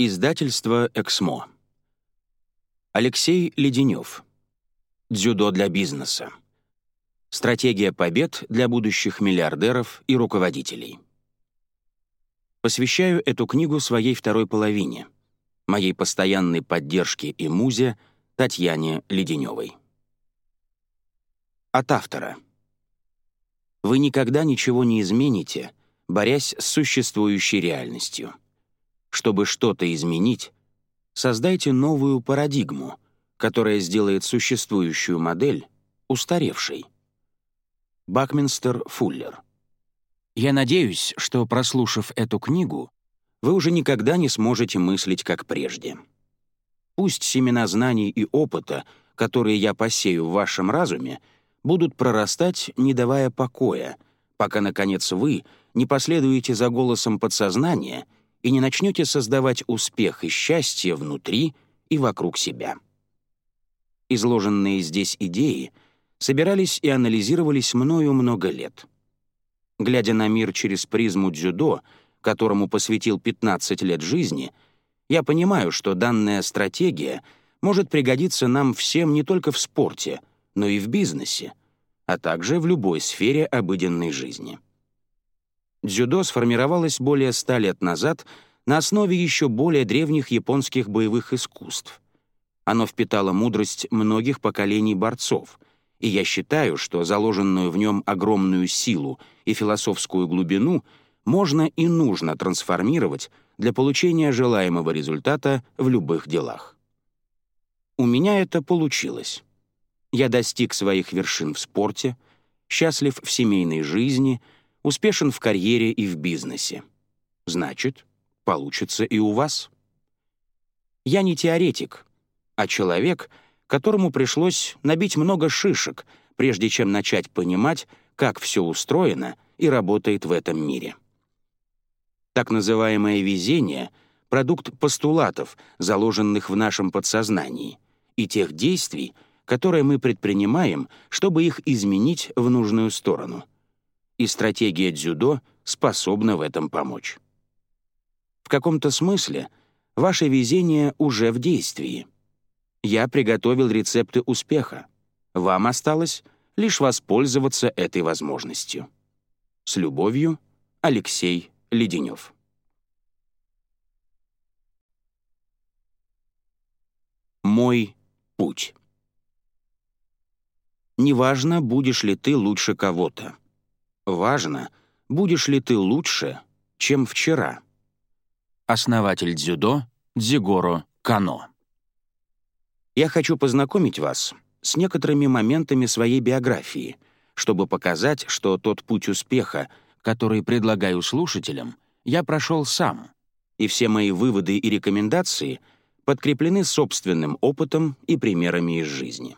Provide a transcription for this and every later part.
Издательство «Эксмо». Алексей Леденев. Дзюдо для бизнеса. Стратегия побед для будущих миллиардеров и руководителей. Посвящаю эту книгу своей второй половине, моей постоянной поддержке и музе Татьяне Леденевой. От автора. Вы никогда ничего не измените, борясь с существующей реальностью — чтобы что-то изменить, создайте новую парадигму, которая сделает существующую модель устаревшей. Бакминстер Фуллер. Я надеюсь, что, прослушав эту книгу, вы уже никогда не сможете мыслить как прежде. Пусть семена знаний и опыта, которые я посею в вашем разуме, будут прорастать, не давая покоя, пока, наконец, вы не последуете за голосом подсознания — и не начнете создавать успех и счастье внутри и вокруг себя. Изложенные здесь идеи собирались и анализировались мною много лет. Глядя на мир через призму дзюдо, которому посвятил 15 лет жизни, я понимаю, что данная стратегия может пригодиться нам всем не только в спорте, но и в бизнесе, а также в любой сфере обыденной жизни. Дзюдо сформировалось более ста лет назад на основе еще более древних японских боевых искусств. Оно впитало мудрость многих поколений борцов, и я считаю, что заложенную в нем огромную силу и философскую глубину можно и нужно трансформировать для получения желаемого результата в любых делах. У меня это получилось. Я достиг своих вершин в спорте, счастлив в семейной жизни — успешен в карьере и в бизнесе. Значит, получится и у вас. Я не теоретик, а человек, которому пришлось набить много шишек, прежде чем начать понимать, как все устроено и работает в этом мире. Так называемое везение — продукт постулатов, заложенных в нашем подсознании, и тех действий, которые мы предпринимаем, чтобы их изменить в нужную сторону — и стратегия дзюдо способна в этом помочь. В каком-то смысле ваше везение уже в действии. Я приготовил рецепты успеха. Вам осталось лишь воспользоваться этой возможностью. С любовью, Алексей Леденев. Мой путь. Неважно, будешь ли ты лучше кого-то. Важно, будешь ли ты лучше, чем вчера. Основатель дзюдо Дзигоро Кано. Я хочу познакомить вас с некоторыми моментами своей биографии, чтобы показать, что тот путь успеха, который предлагаю слушателям, я прошел сам, и все мои выводы и рекомендации подкреплены собственным опытом и примерами из жизни.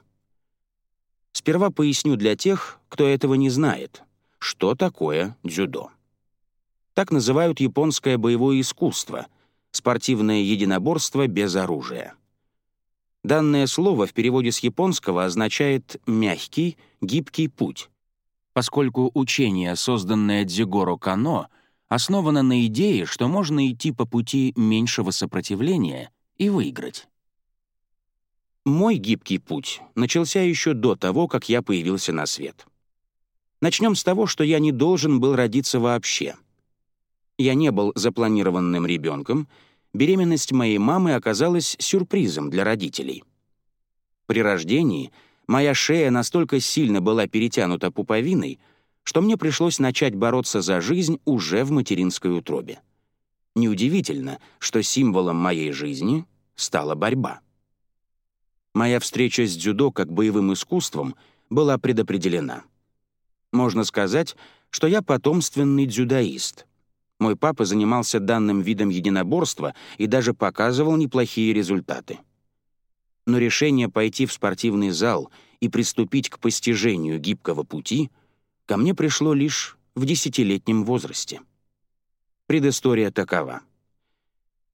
Сперва поясню для тех, кто этого не знает — что такое дзюдо. Так называют японское боевое искусство — спортивное единоборство без оружия. Данное слово в переводе с японского означает «мягкий, гибкий путь», поскольку учение, созданное Дзигоро Кано, основано на идее, что можно идти по пути меньшего сопротивления и выиграть. Мой гибкий путь начался еще до того, как я появился на свет. Начнем с того, что я не должен был родиться вообще. Я не был запланированным ребенком, беременность моей мамы оказалась сюрпризом для родителей. При рождении моя шея настолько сильно была перетянута пуповиной, что мне пришлось начать бороться за жизнь уже в материнской утробе. Неудивительно, что символом моей жизни стала борьба. Моя встреча с дзюдо как боевым искусством была предопределена. Можно сказать, что я потомственный дзюдоист. Мой папа занимался данным видом единоборства и даже показывал неплохие результаты. Но решение пойти в спортивный зал и приступить к постижению гибкого пути ко мне пришло лишь в десятилетнем возрасте. Предыстория такова.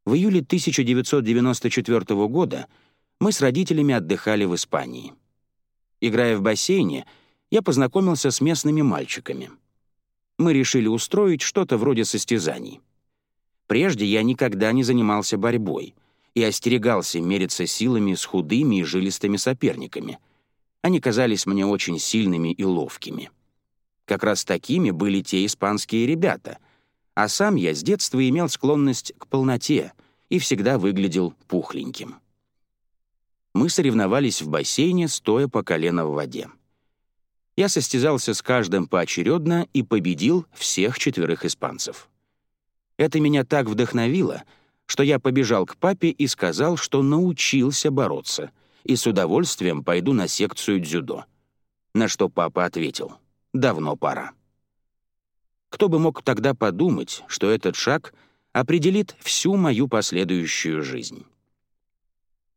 В июле 1994 года мы с родителями отдыхали в Испании. Играя в бассейне — я познакомился с местными мальчиками. Мы решили устроить что-то вроде состязаний. Прежде я никогда не занимался борьбой и остерегался мериться силами с худыми и жилистыми соперниками. Они казались мне очень сильными и ловкими. Как раз такими были те испанские ребята, а сам я с детства имел склонность к полноте и всегда выглядел пухленьким. Мы соревновались в бассейне, стоя по колено в воде. Я состязался с каждым поочередно и победил всех четверых испанцев. Это меня так вдохновило, что я побежал к папе и сказал, что научился бороться и с удовольствием пойду на секцию дзюдо. На что папа ответил «давно пора». Кто бы мог тогда подумать, что этот шаг определит всю мою последующую жизнь.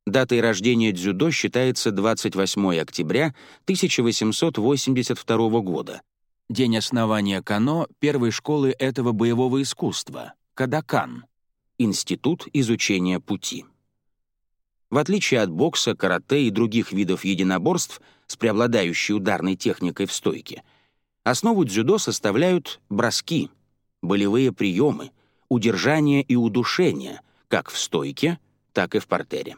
Датой рождения дзюдо считается 28 октября 1882 года, день основания Кано первой школы этого боевого искусства — Кадакан, Институт изучения пути. В отличие от бокса, карате и других видов единоборств с преобладающей ударной техникой в стойке, основу дзюдо составляют броски, болевые приемы, удержание и удушение как в стойке, так и в портере.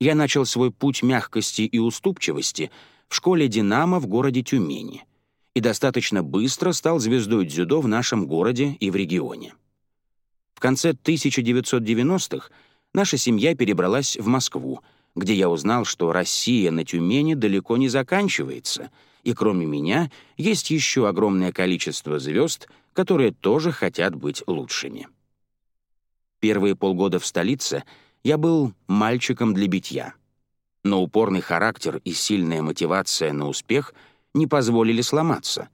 Я начал свой путь мягкости и уступчивости в школе «Динамо» в городе Тюмени и достаточно быстро стал звездой дзюдо в нашем городе и в регионе. В конце 1990-х наша семья перебралась в Москву, где я узнал, что Россия на Тюмени далеко не заканчивается, и кроме меня есть еще огромное количество звезд, которые тоже хотят быть лучшими. Первые полгода в столице — я был мальчиком для битья. Но упорный характер и сильная мотивация на успех не позволили сломаться.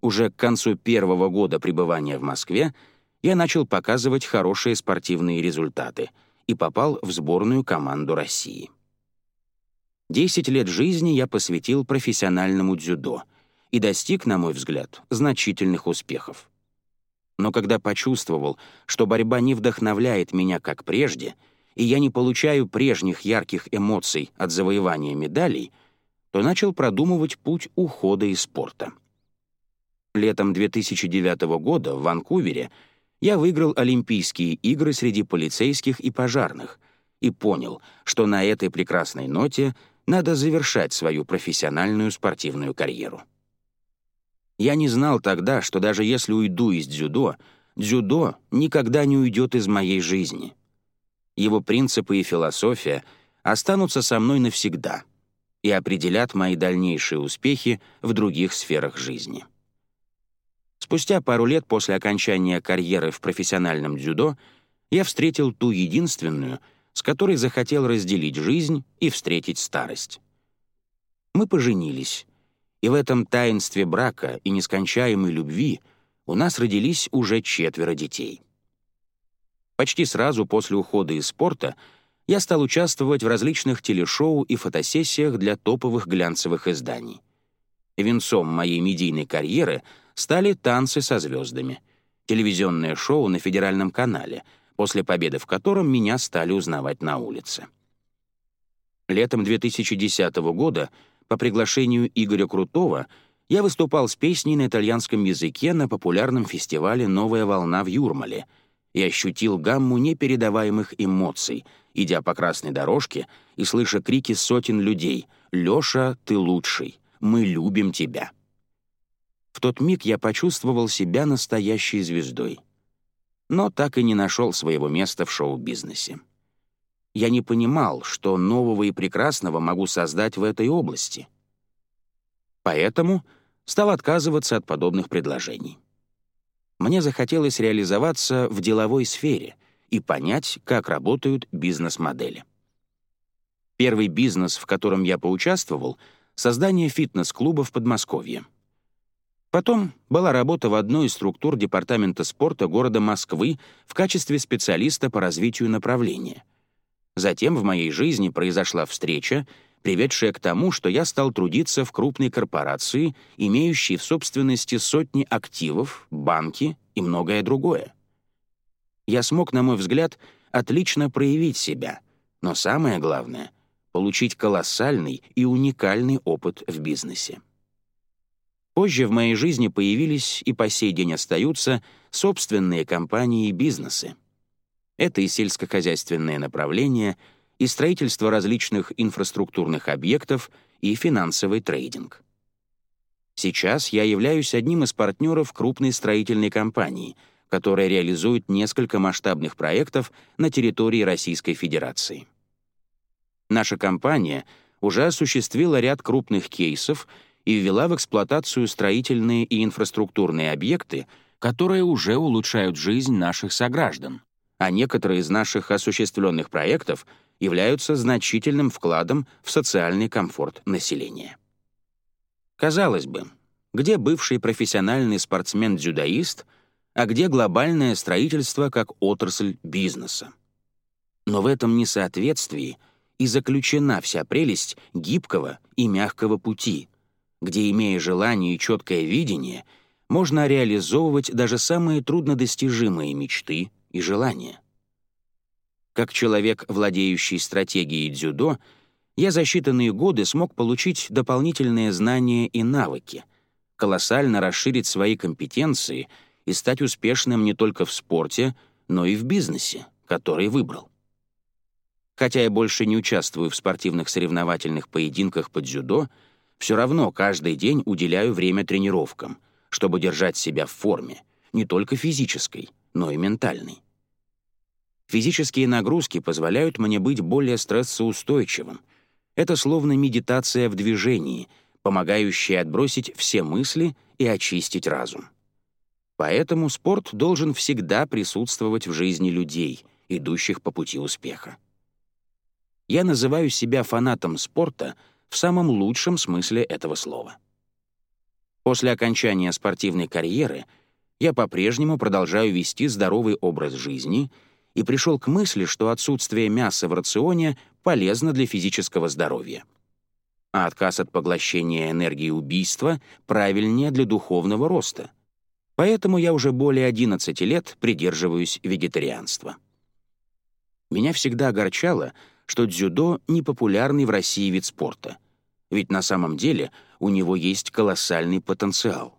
Уже к концу первого года пребывания в Москве я начал показывать хорошие спортивные результаты и попал в сборную команду России. Десять лет жизни я посвятил профессиональному дзюдо и достиг, на мой взгляд, значительных успехов. Но когда почувствовал, что борьба не вдохновляет меня как прежде — и я не получаю прежних ярких эмоций от завоевания медалей, то начал продумывать путь ухода из спорта. Летом 2009 года в Ванкувере я выиграл Олимпийские игры среди полицейских и пожарных и понял, что на этой прекрасной ноте надо завершать свою профессиональную спортивную карьеру. Я не знал тогда, что даже если уйду из дзюдо, дзюдо никогда не уйдет из моей жизни — его принципы и философия останутся со мной навсегда и определят мои дальнейшие успехи в других сферах жизни. Спустя пару лет после окончания карьеры в профессиональном дзюдо я встретил ту единственную, с которой захотел разделить жизнь и встретить старость. Мы поженились, и в этом таинстве брака и нескончаемой любви у нас родились уже четверо детей — Почти сразу после ухода из спорта я стал участвовать в различных телешоу и фотосессиях для топовых глянцевых изданий. Венцом моей медийной карьеры стали «Танцы со звездами», телевизионное шоу на федеральном канале, после победы в котором меня стали узнавать на улице. Летом 2010 года по приглашению Игоря Крутого я выступал с песней на итальянском языке на популярном фестивале «Новая волна» в Юрмале — и ощутил гамму непередаваемых эмоций, идя по красной дорожке и слыша крики сотен людей «Лёша, ты лучший! Мы любим тебя!». В тот миг я почувствовал себя настоящей звездой. Но так и не нашел своего места в шоу-бизнесе. Я не понимал, что нового и прекрасного могу создать в этой области. Поэтому стал отказываться от подобных предложений мне захотелось реализоваться в деловой сфере и понять, как работают бизнес-модели. Первый бизнес, в котором я поучаствовал — создание фитнес-клуба в Подмосковье. Потом была работа в одной из структур Департамента спорта города Москвы в качестве специалиста по развитию направления. Затем в моей жизни произошла встреча, приведшая к тому, что я стал трудиться в крупной корпорации, имеющей в собственности сотни активов, банки и многое другое. Я смог, на мой взгляд, отлично проявить себя, но самое главное — получить колоссальный и уникальный опыт в бизнесе. Позже в моей жизни появились и по сей день остаются собственные компании и бизнесы. Это и сельскохозяйственное направление, и строительство различных инфраструктурных объектов, и финансовый трейдинг. Сейчас я являюсь одним из партнеров крупной строительной компании, которая реализует несколько масштабных проектов на территории Российской Федерации. Наша компания уже осуществила ряд крупных кейсов и ввела в эксплуатацию строительные и инфраструктурные объекты, которые уже улучшают жизнь наших сограждан, а некоторые из наших осуществленных проектов являются значительным вкладом в социальный комфорт населения. Казалось бы, где бывший профессиональный спортсмен-дзюдоист, а где глобальное строительство как отрасль бизнеса. Но в этом несоответствии и заключена вся прелесть гибкого и мягкого пути, где, имея желание и четкое видение, можно реализовывать даже самые труднодостижимые мечты и желания. Как человек, владеющий стратегией дзюдо, я за считанные годы смог получить дополнительные знания и навыки, колоссально расширить свои компетенции и стать успешным не только в спорте, но и в бизнесе, который выбрал. Хотя я больше не участвую в спортивных соревновательных поединках по дзюдо, все равно каждый день уделяю время тренировкам, чтобы держать себя в форме, не только физической, но и ментальной. Физические нагрузки позволяют мне быть более стрессоустойчивым. Это словно медитация в движении, помогающая отбросить все мысли и очистить разум. Поэтому спорт должен всегда присутствовать в жизни людей, идущих по пути успеха. Я называю себя фанатом спорта — в самом лучшем смысле этого слова. После окончания спортивной карьеры я по-прежнему продолжаю вести здоровый образ жизни и пришел к мысли, что отсутствие мяса в рационе полезно для физического здоровья. А отказ от поглощения энергии убийства правильнее для духовного роста. Поэтому я уже более 11 лет придерживаюсь вегетарианства. Меня всегда огорчало, что дзюдо — непопулярный в России вид спорта. Ведь на самом деле у него есть колоссальный потенциал.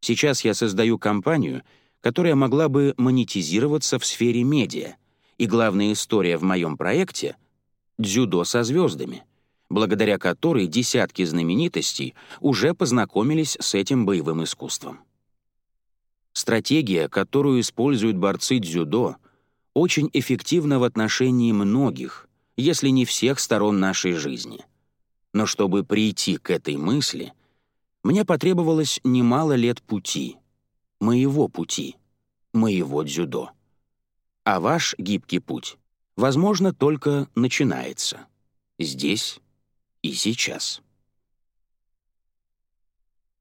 Сейчас я создаю компанию, которая могла бы монетизироваться в сфере медиа, и главная история в моем проекте — дзюдо со звездами, благодаря которой десятки знаменитостей уже познакомились с этим боевым искусством. Стратегия, которую используют борцы дзюдо, очень эффективна в отношении многих, если не всех сторон нашей жизни. Но чтобы прийти к этой мысли, мне потребовалось немало лет пути, моего пути, моего дзюдо. А ваш гибкий путь, возможно, только начинается. Здесь и сейчас.